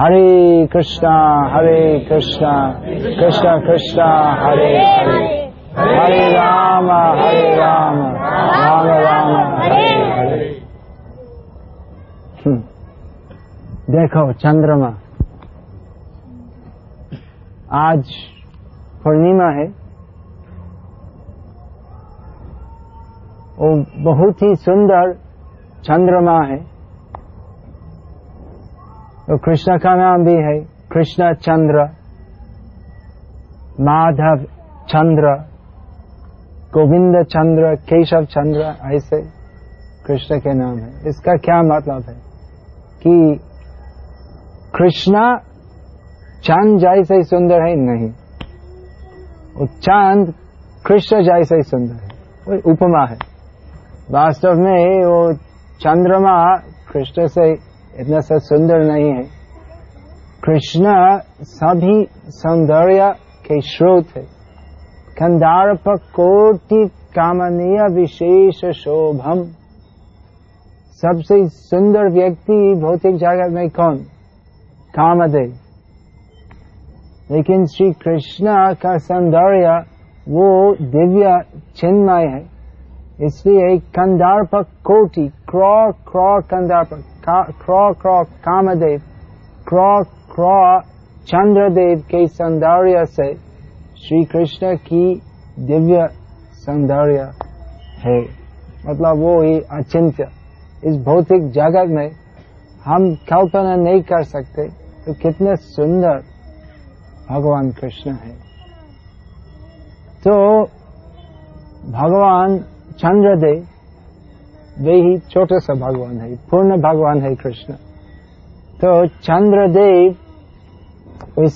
हरे कृष्णा हरे कृष्णा, कृष्ण, कृष्णा, हरे हरे। हरे राम हरे राम राम राम, हरे हरे। हम्म। देखो, चंद्रमा। आज पूर्णिमा है। वो बहुत ही सुंदर चंद्रमा है। तो कृष्ण का नाम भी है कृष्ण चंद्र, माधव चंद्र, गोविंद चंद्र, केशव चंद्र, ऐसे कृष्ण के नाम है। इसका क्या मतलब है कि कृष्णा चाँद जैसे सुंदर है, नहीं। वो चाँद कृष्ण जैसे सुंदर है। वो उपमा है। वास्तव में वो चंद्रमा कृष्ण से इतना सा सुंदर नहीं है। कृष्ण सभी सौंदर्य के स्रोत है। कंदारप कोटि कामनीय विशेष शोभम। सबसे सुंदर व्यक्ति भौतिक जगत में कौन? कामदेव। लेकिन श्री कृष्ण का सौंदर्य, वो दिव्य चिन्मय है। इसलिए कंदार्प कोटि, क्रॉ क्रॉ कंदार्प क्रॉ क्रॉ कामदेव, क्रॉ क्रॉ चंद्रदेव के सौंदर्य से श्री कृष्ण की दिव्य सौंदर्य है। मतलब वो ही अचिंत्य। इस भौतिक जगत में हम कल्पना नहीं कर सकते तो कितने सुंदर भगवान कृष्ण है। तो भगवान चंद्रदेव वे ही छोटे सा भगवान है पूर्ण भगवान है कृष्ण तो चंद्रदेव इस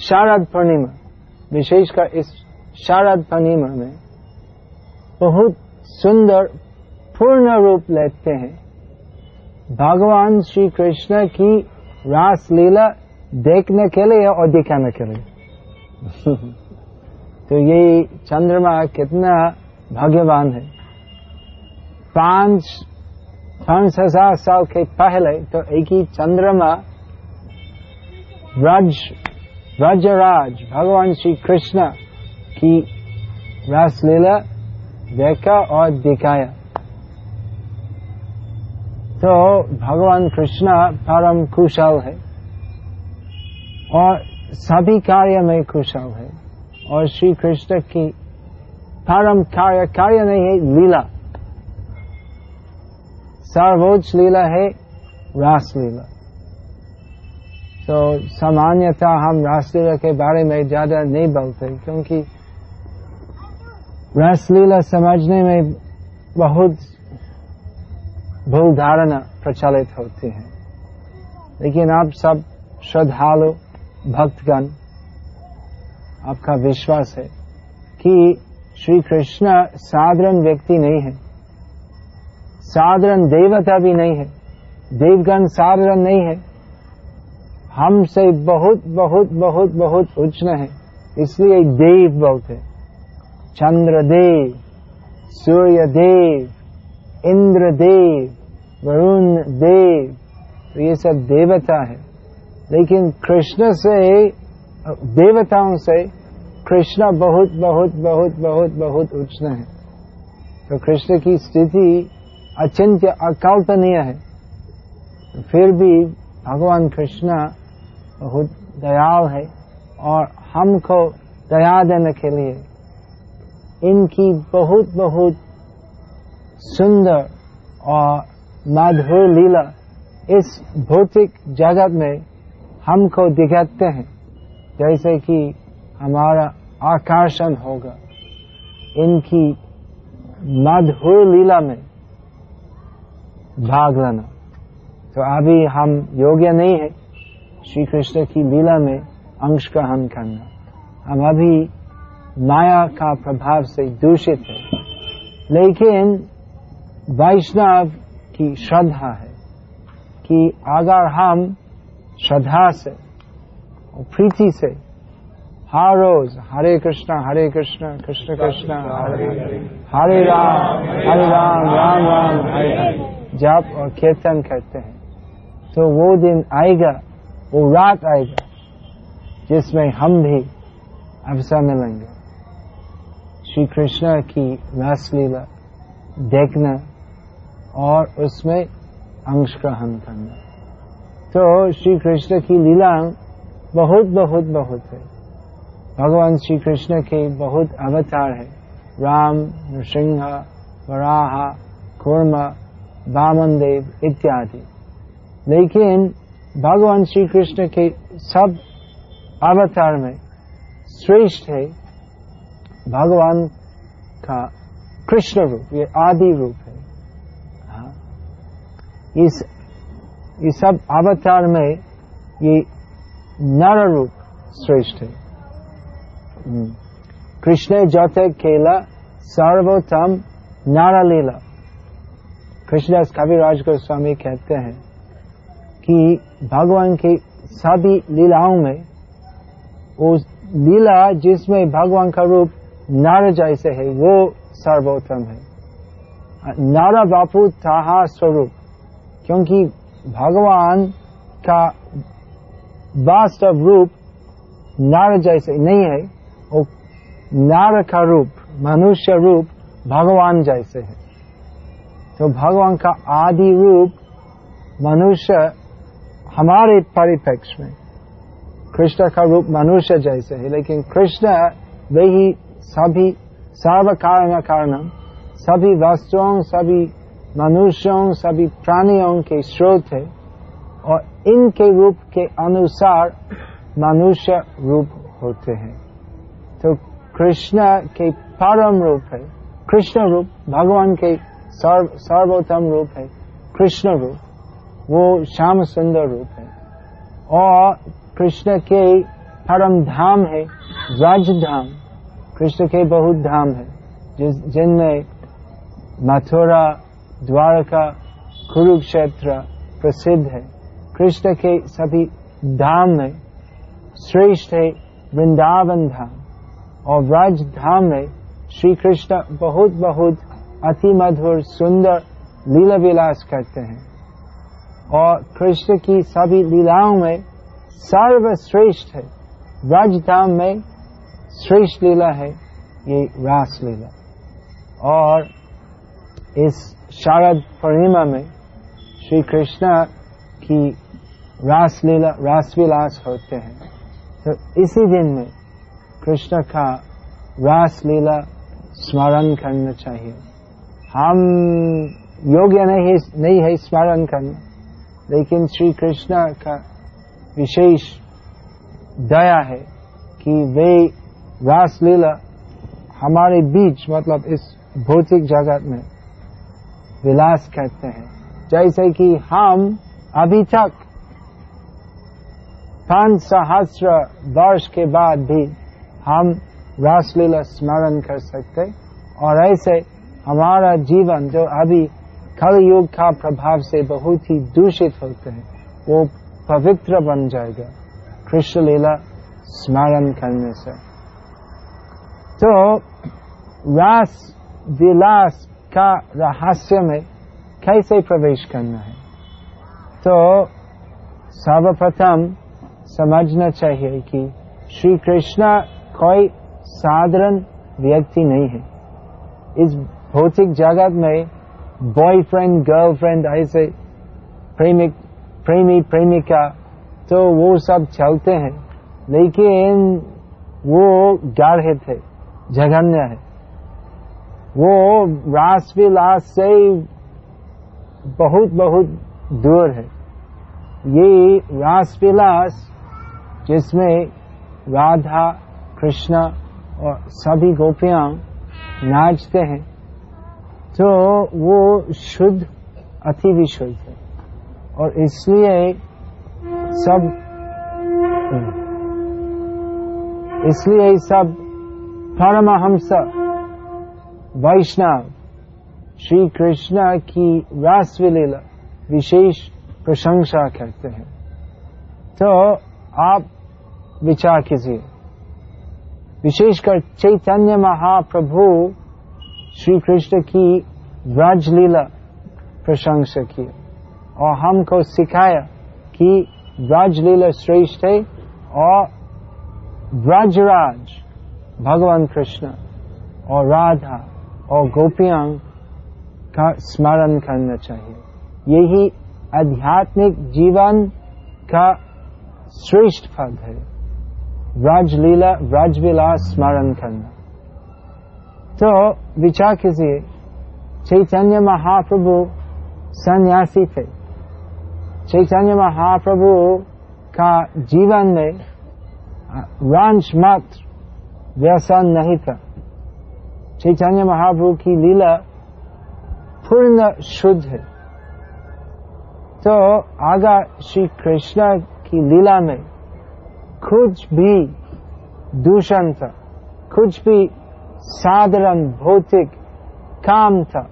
शारद पूर्णिमा विशेषकर इस शारद पूर्णिमा में बहुत सुंदर पूर्ण रूप लेते हैं भगवान श्री कृष्ण की रास लीला देखने के लिए और दिखाने के लिए तो ये चंद्रमा कितना भाग्यवान है। पाँच पाँच हज़ार साल के पहले तो एक ही चंद्रमा रज, रजराज, भगवान श्री कृष्ण की रासलीला देखा और दिखाया। तो भगवान कृष्ण परम कुशल है और सभी कार्य में कुशल है और श्री कृष्ण की परम कार्य कार्य नहीं है लीला सर्वोच्च लीला है रास लीला तो सामान्यतः हम रासलीला के बारे में ज़्यादा नहीं बोलते क्योंकि रासलीला समझने में बहुत भूल धारणा प्रचलित होती है लेकिन आप सब श्रद्धालु भक्तगण आपका विश्वास है कि श्री कृष्ण साधारण व्यक्ति नहीं है। साधारण देवता भी नहीं है। देवगण साधारण नहीं है। हमसे बहुत बहुत बहुत बहुत उच्च है। इसलिए देव बोलते चंद्रदेव सूर्य देव, इंद्र देव, वरुण देव तो ये सब देवता है। लेकिन कृष्ण से, देवताओं से कृष्ण बहुत बहुत बहुत बहुत बहुत उच्च है। तो कृष्ण की स्थिति अचिंत्य, अकल्पनीय है। फिर भी भगवान कृष्ण बहुत दयाल है और हमको दया देने के लिए इनकी बहुत बहुत सुंदर और माधुर लीला इस भौतिक जगत में हमको दिखाते हैं। जैसे कि हमारा आकर्षण होगा। इनकी मधुर लीला में भाग लेना। तो अभी हम योग्य नहीं है। श्री कृष्ण की लीला में अंश ग्रहण करना। हम अभी माया का प्रभाव से दूषित है। लेकिन वैष्णव की श्रद्धा है कि अगर हम श्रद्धा से और प्रीति से हर रोज हरे कृष्णा हरे कृष्णा, कृष्ण कृष्ण, हरे हरे राम हरे राम राम राम, हरे जप और कीर्तन करते हैं तो वो दिन आएगा, वो रात आएगा, जिसमें हम भी अवसर मिलेंगे श्री कृष्ण की रासलीला देखना और उसमें अंश ग्रहण करना। तो श्री कृष्ण की लीला बहुत बहुत बहुत है। भगवान श्री कृष्ण के बहुत अवतार है। राम, नृसिंह, वराह कुर्म बामन देव इत्यादि। लेकिन भगवान श्री कृष्ण के सब अवतार में श्रेष्ठ है भगवान का कृष्ण रूप, ये आदि रूप है। हाँ। इस ये सब अवतार में ये नर रूप श्रेष्ठ है। कृष्ण जते केला सर्वोत्तम नारा लीला कृष्णदास कविराज गोस्वामी कहते हैं कि भगवान की सभी लीलाओं में, उस लीला जिसमें भगवान का रूप नार जैसे है, वो सर्वोत्तम है। नारा बापू था स्वरूप, क्योंकि भगवान का वास्तव रूप नार जैसे नहीं है। वो नार का रूप, मनुष्य रूप भगवान जैसे है। तो भगवान का आदि रूप मनुष्य हमारे परिप्रेक्ष्य में, कृष्ण का रूप मनुष्य जैसे है। लेकिन कृष्ण वही सभी, सर्व कारण कारण सभी वस्तुओं, सभी मनुष्यों, सभी प्राणियों के स्रोत है और इनके रूप के अनुसार मनुष्य रूप होते हैं। तो कृष्ण के परम रूप है कृष्ण रूप भगवान के सर्व सर्वोत्तम रूप है कृष्ण रूप वो श्याम सुंदर रूप है और कृष्ण के परम धाम है राज धाम कृष्ण के बहुत धाम है जिनमें मथुरा द्वारका कुरुक्षेत्र प्रसिद्ध है कृष्ण के सभी धाम में श्रेष्ठ है वृंदावन धाम और व्रज धाम में श्री कृष्ण बहुत बहुत अति मधुर, सुंदर लीला विलास करते हैं। और कृष्ण की सभी लीलाओं में सर्वश्रेष्ठ है। व्रज धाम में श्रेष्ठ लीला है ये रास लीला। और इस शारद पूर्णिमा में श्री कृष्ण की रास लीला रास विलास होते हैं। तो इसी दिन में कृष्ण का रास लीला स्मरण करना चाहिए। हम योग्य नहीं नहीं है स्मरण करना, लेकिन श्री कृष्ण का विशेष दया है कि वे रास लीला हमारे बीच मतलब इस भौतिक जगत में विलास करते हैं। जैसे कि हम अभी तक पाँच सहस्र वर्ष के बाद भी हम रासलीला स्मरण कर सकते और ऐसे हमारा जीवन जो अभी कल युग का प्रभाव से बहुत ही दूषित होते हैं, वो पवित्र बन जाएगा। कृष्ण लीला स्मरण करने से। तो रास विलास का रहस्य में कैसे प्रवेश करना है? तो सर्वप्रथम समझना चाहिए कि श्री कृष्ण कोई साधारण व्यक्ति नहीं है। इस भौतिक जगत में बॉयफ्रेंड गर्लफ्रेंड ऐसे प्रेमिक, प्रेमी, प्रेमिका तो वो सब चलते हैं। लेकिन वो गाढ़े थे, जघन्य है। वो रास विलास से बहुत बहुत दूर है। ये रास विलास जिसमें राधा कृष्ण और सभी गोपियाँ नाचते हैं तो वो शुद्ध, अति विशुद्ध है। और इसलिए सब इसलिए सब परमहंस वैष्णव, श्री कृष्ण की रासविलीला विशेष प्रशंसा करते हैं। तो आप विचार कीजिए। विशेषकर चैतन्य महाप्रभु श्री कृष्ण की राजलीला प्रशंसा की। और हमको सिखाया कि ब्रज लीला श्रेष्ठ है और ब्रजराज भगवान कृष्ण और राधा और गोपियाँ का स्मरण करना चाहिए। यही आध्यात्मिक जीवन का श्रेष्ठ पद है। ब्रज लीला ब्रज विलास स्मरण करना तो विचार कीजिए चैतन्य महाप्रभु सन्यासी थे चैतन्य महाप्रभु का जीवन में रंश मात्र व्यसन नहीं था चैतन्य महाप्रभु की लीला पूर्ण शुद्ध है तो आगा श्री कृष्ण की लीला में कुछ भी दूषण था कुछ भी साधारण भौतिक काम था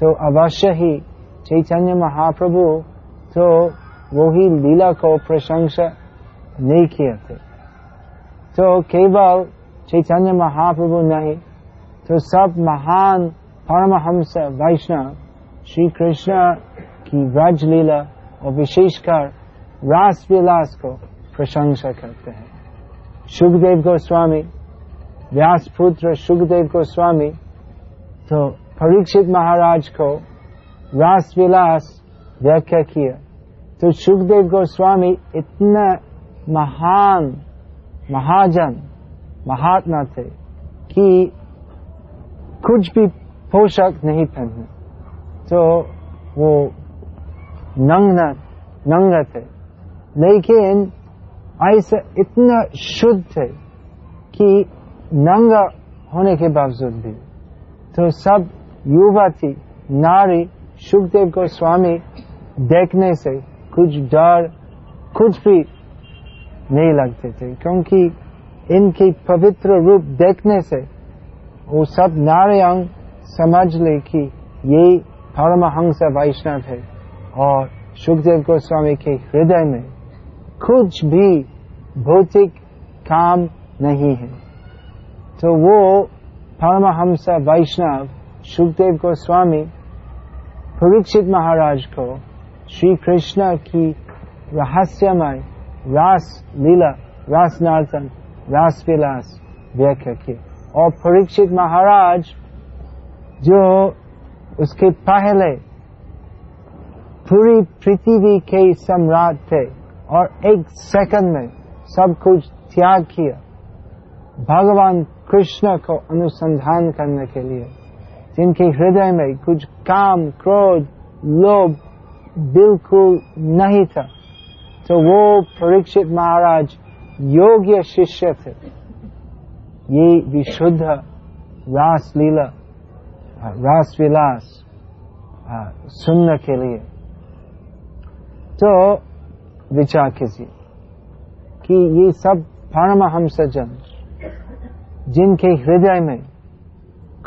तो अवश्य ही चैतन्य महाप्रभु तो वही लीला को प्रशंसा नहीं किए थे। तो केवल चैतन्य महाप्रभु नहीं तो सब महान परमहंस वैष्णव श्री कृष्ण की व्रज लीला और विशेषकर रास विलास को प्रशंसा करते हैं। सुखदेव गोस्वामी व्यास पुत्र सुखदेव गोस्वामी तो परीक्षित महाराज को रास विलास व्याख्या किया। तो सुखदेव गोस्वामी इतना महान महाजन, महात्मा थे कि कुछ भी पोशाक नहीं पहने। तो वो नंग नंग थे। लेकिन ऐसा इतना शुद्ध थे कि नंगा होने के बावजूद भी। तो सब युवा थी, नारी, सुखदेव को स्वामी देखने से कुछ डर, कुछ भी नहीं लगते थे, क्योंकि इनकी पवित्र रूप देखने से वो सब नारे अंग समझ ले कि ये परमहंस वैष्णव है और सुखदेव गोस्वामी के हृदय में कुछ भी भौतिक काम नहीं है। तो वो परमहंस वैष्णव सुखदेव गोस्वामी परीक्षित महाराज को श्री कृष्ण की रहस्यमय रास लीला, रास नार्तन रास विलास व्याख्या की। और परीक्षित महाराज जो उसके पहले पूरी पृथ्वी के सम्राट थे और एक सेकंड में सब कुछ त्याग किया। भगवान कृष्ण को अनुसंधान करने के लिए, जिनके हृदय में कुछ काम, क्रोध, लोभ बिल्कुल नहीं था तो वो परीक्षित महाराज योग्य शिष्य थे। ये विशुद्ध रास लीला रास विलास सुनने के लिए। तो विचार कीजिए कि ये सब परम परमहंस जन जिनके हृदय में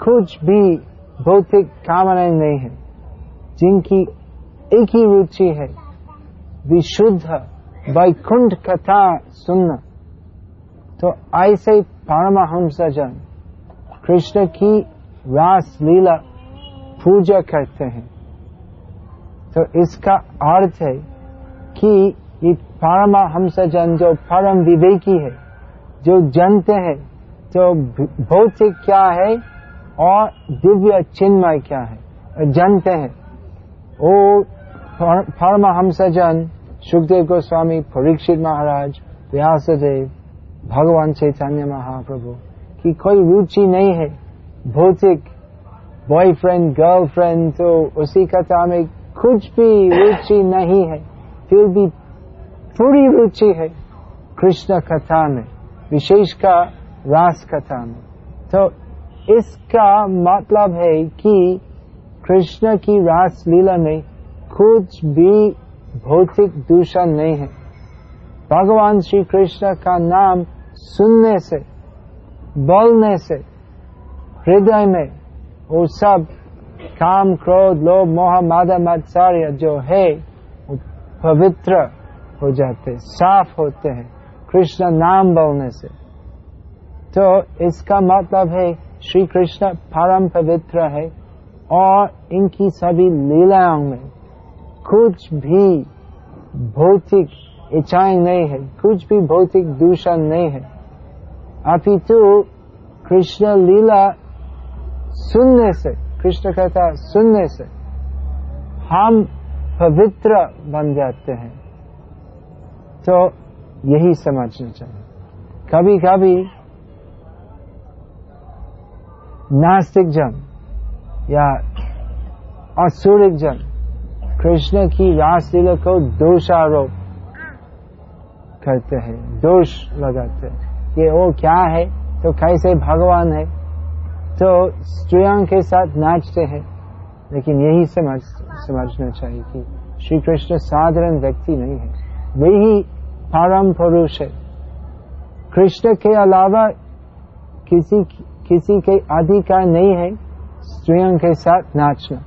कुछ भी भौतिक कामनाएँ नहीं है, जिनकी एक ही रुचि है विशुद्ध वैकुंठ कथा सुनना तो ऐसे परम परमहंस जन कृष्ण की रास लीला पूजा करते हैं। तो इसका अर्थ है कि ये परमहंस जन जो परम विवेकी है, जो जानते हैं तो भौतिक क्या है और दिव्य चिन्मय क्या है, जानते हैं। वो परमहंस जन, सुखदेव गोस्वामी, परीक्षित महाराज, व्यासदेव, भगवान चैतन्य महाप्रभु, की कोई रुचि नहीं है, भौतिक बॉयफ्रेंड गर्लफ्रेंड तो उसी कथा में कुछ भी रुचि नहीं है, फिर भी पूरी रुचि है कृष्ण कथा में विशेषकर रास कथा में। तो इसका मतलब है कि कृष्ण की रास लीला में कुछ भी भौतिक दूषण नहीं है। भगवान श्री कृष्ण का नाम सुनने से, बोलने से, हृदय में, वो सब काम, क्रोध, लोभ, मोह, मादा मत्सार्य जो है, वो पवित्र हो जाते, साफ़ होते हैं, कृष्ण नाम बोलने से। तो इसका मतलब है, श्री कृष्ण परम पवित्र है, और इनकी सभी लीलाओं में कुछ भी भौतिक इच्छाएँ नहीं है, कुछ भी भौतिक दूषण नहीं है। अपितु कृष्ण लीला सुनने से, कृष्ण कथा सुनने से हम पवित्र बन जाते हैं। तो यही समझना चाहिए। कभी कभी नास्तिक जन या असुरिक जन कृष्ण की रासलीला को दोषारोप करते हैं, दोष लगाते हैं। कि वो क्या है? तो कैसे भगवान है? तो स्त्रियों के साथ नाचते हैं। लेकिन यही समझ, समझना चाहिए कि श्री कृष्ण साधारण व्यक्ति नहीं है। वही परम पुरुष है। कृष्ण के अलावा किसी किसी के अधिकार नहीं है स्त्रियों के साथ नाचना।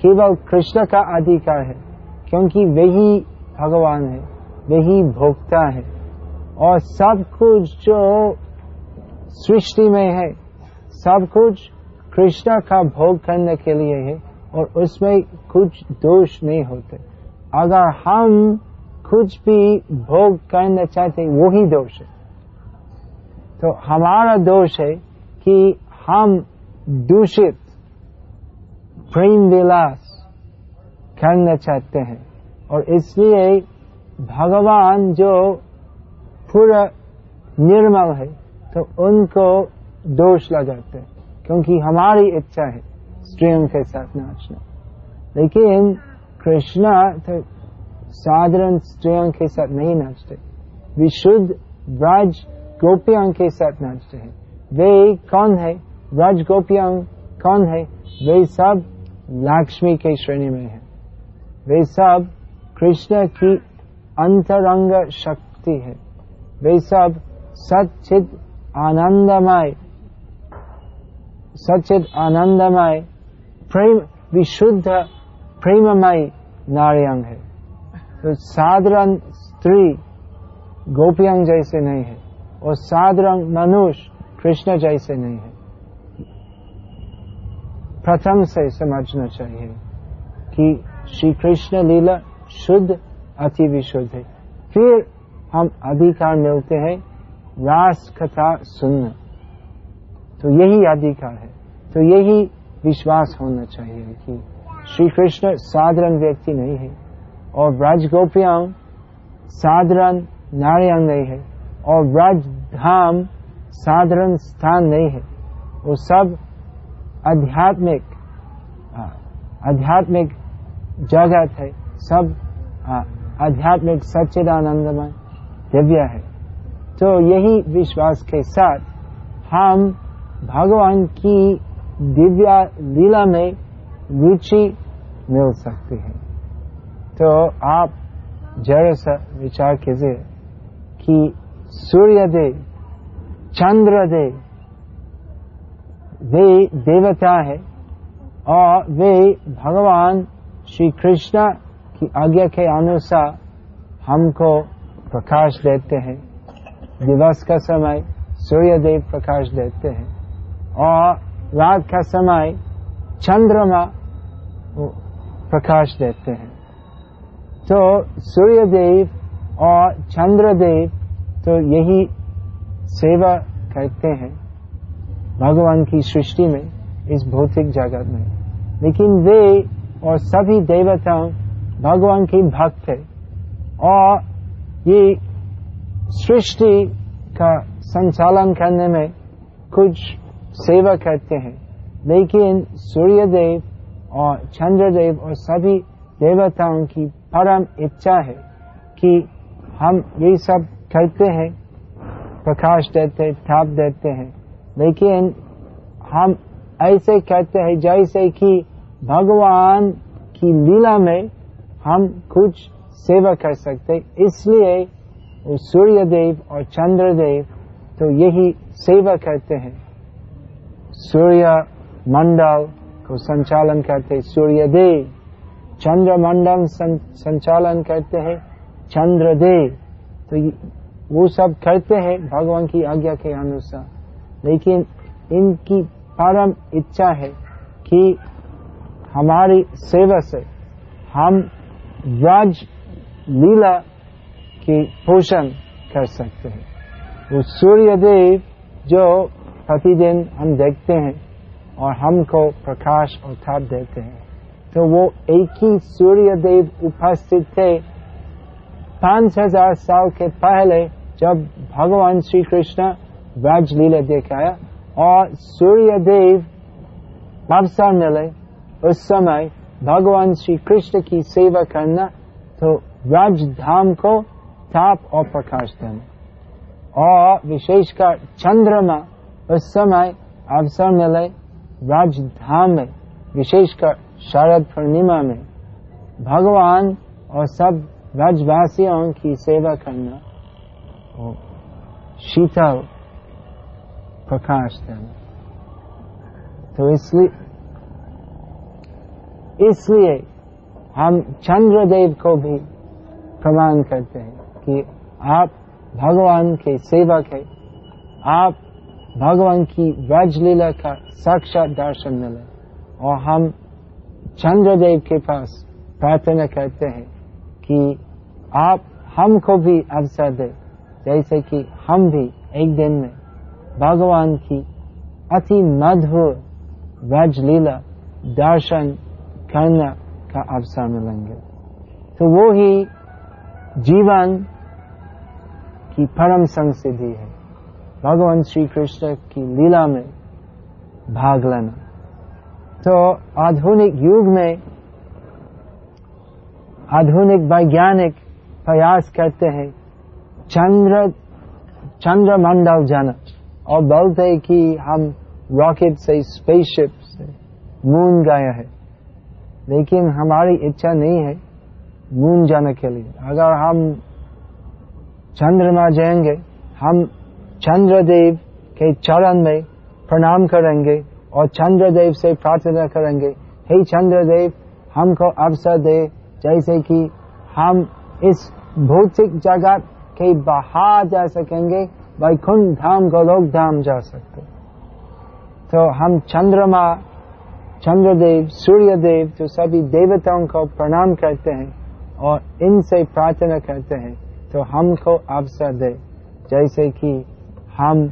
केवल कृष्ण का अधिकार है, क्योंकि वही भगवान है, वही भोक्ता है। और सब कुछ जो सृष्टि में है, सब कुछ कृष्ण का भोग करने के लिए है, और उसमें कुछ दोष नहीं होते। अगर हम कुछ भी भोग करना चाहते वही दोष है। तो हमारा दोष है कि हम दूषित प्रेम विलास करना चाहते हैं। और इसलिए भगवान जो पूरा निर्मल है तो उनको दोष लगाते हैं, क्योंकि हमारी इच्छा है स्त्रियों के साथ नाचना। लेकिन कृष्णा तो साधारण स्त्रियों के साथ नहीं नाचते। विशुद्ध ब्रज गोपियों के साथ नाचते हैं। वे कौन है? ब्रज गोपियों कौन है? वे सब लक्ष्मी के श्रेणी में है। वे सब कृष्ण की अंतरंग शक्ति है। वे सब सचित आनंदमय सचित आनंदमय, प्रेम, विशुद्ध प्रेममय नारियंग है। तो साधारण स्त्री गोपियंग जैसे नहीं है और साधारण मनुष्य कृष्ण जैसे नहीं है। प्रथम से समझना चाहिए कि श्री कृष्ण लीला शुद्ध, अति विशुद्ध है। फिर हम अधिकार मिलते हैं रास कथा सुनना। तो यही अधिकार है। तो यही विश्वास होना चाहिए कि श्री कृष्ण साधारण व्यक्ति नहीं है। और ब्रज गोपियाँ साधारण नारियाँ नहीं है और ब्रज धाम साधारण स्थान नहीं है। वो सब आध्यात्मिक आध्यात्मिक जगत है। सब आध्यात्मिक सच्चिदानंदमय दिव्य है। तो यही विश्वास के साथ हम भगवान की दिव्या लीला में रुचि मिल सकती है। तो आप जरा सा विचार कीजिए कि सूर्यदेव चंद्रदेव वे देवता है और वे भगवान श्री कृष्ण की आज्ञा के अनुसार हमको प्रकाश देते हैं। दिवस का समय सूर्य देव प्रकाश देते हैं और रात का समय चंद्रमा प्रकाश देते हैं। तो सूर्य देव और चंद्रदेव तो यही सेवा करते हैं भगवान की सृष्टि में, इस भौतिक जगत में। लेकिन वे और सभी देवताओं भगवान के भक्त है और ये सृष्टि का संचालन करने में कुछ सेवा करते हैं। लेकिन सूर्यदेव और चंद्रदेव और सभी देवताओं की परम इच्छा है कि हम ये सब करते हैं, प्रकाश देते थाप देते हैं। लेकिन हम ऐसे कहते हैं जैसे कि भगवान की लीला में हम कुछ सेवा कर सकते इसलिए सूर्य देव और चंद्रदेव तो यही सेवा करते हैं। सूर्य मंडल को संचालन करते सूर्य देव चंद्र मंडल संचालन करते हैं, चंद्रदेव। तो वो सब करते हैं भगवान की आज्ञा के अनुसार। लेकिन इनकी परम इच्छा है कि हमारी सेवा से हम व्रज लीला की पोषण कर सकते हैं। वो सूर्य देव जो प्रतिदिन हम देखते हैं और हमको प्रकाश और ताप देते हैं। तो वो एक ही सूर्य देव उपस्थित थे। पाँच हज़ार साल के पहले जब भगवान श्री कृष्ण ब्रज लीला दिखाया और सूर्य देव अवसर मिले उस समय भगवान श्री कृष्ण की सेवा करना तो राजधाम को ताप और प्रकाश देना। और विशेषकर चंद्रमा उस समय अवसर मिले राजधाम में, विशेषकर शरद पूर्णिमा में, भगवान और सब राजवासियों की सेवा करना। शीतल प्रकाश देना। तो इसलिए इसलिए हम चंद्रदेव को भी प्रमाण करते हैं कि आप भगवान के सेवक है। आप भगवान की राजलीला का साक्षात दर्शन मिले और हम चंद्रदेव के पास प्रार्थना करते हैं कि आप हमको भी अवसर दे। जैसे कि हम भी एक दिन में भगवान की अति मधुर राजलीला दर्शन करने का अवसर मिलेंगे। तो वो ही जीवन की परम संसिद्धि है। भगवान श्री कृष्ण की लीला में भाग लेना। तो आधुनिक युग में आधुनिक वैज्ञानिक प्रयास करते हैं। चंद्र, चंद्रमंडल जाना और बोलते हैं कि हम रॉकेट से स्पेसशिप से मून गए हैं। लेकिन हमारी इच्छा नहीं है मून जाने के लिए। अगर हम चंद्रमा जाएँगे, हम चंद्रदेव के चरण में प्रणाम करेंगे और चंद्रदेव से प्रार्थना करेंगे। हे चंद्रदेव हमको अवसर दे, जैसे कि हम इस भौतिक जगत के बाहर जा सकेंगे वैकुंठ धाम गोलोक धाम जा सकते। तो हम चंद्रमा, चंद्रदेव, सूर्यदेव, जो सभी देवताओं को प्रणाम करते हैं और इनसे प्रार्थना करते हैं तो हमको अवसर दे। जैसे कि हम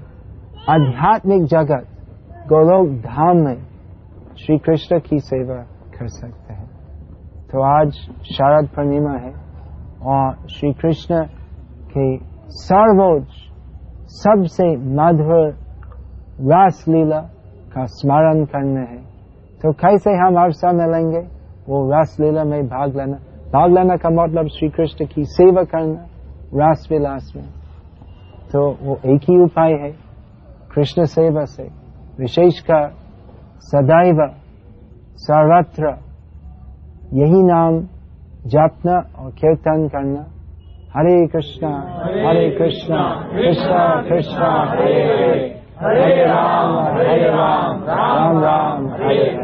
आध्यात्मिक जगत गोलोक धाम में श्री कृष्ण की सेवा कर सकते हैं। तो आज शारद पूर्णिमा है और श्री कृष्ण के सर्वोच्च, सबसे मधुर रास लीला का स्मरण करने है। तो कैसे हम अवसर मिलेंगे? वो रास लीला में भाग लेना। भाग लेना का मतलब श्री कृष्ण की सेवा करना रास विलास में। तो वो एक ही उपाय है, कृष्ण सेवा से। विशेषकर सदैव सर्वत्र यही नाम जपना और कीर्तन करना। हरे कृष्णा हरे कृष्णा कृष्णा कृष्णा, हरे। हरे हरे राम हरे राम राम राम, हरे हरे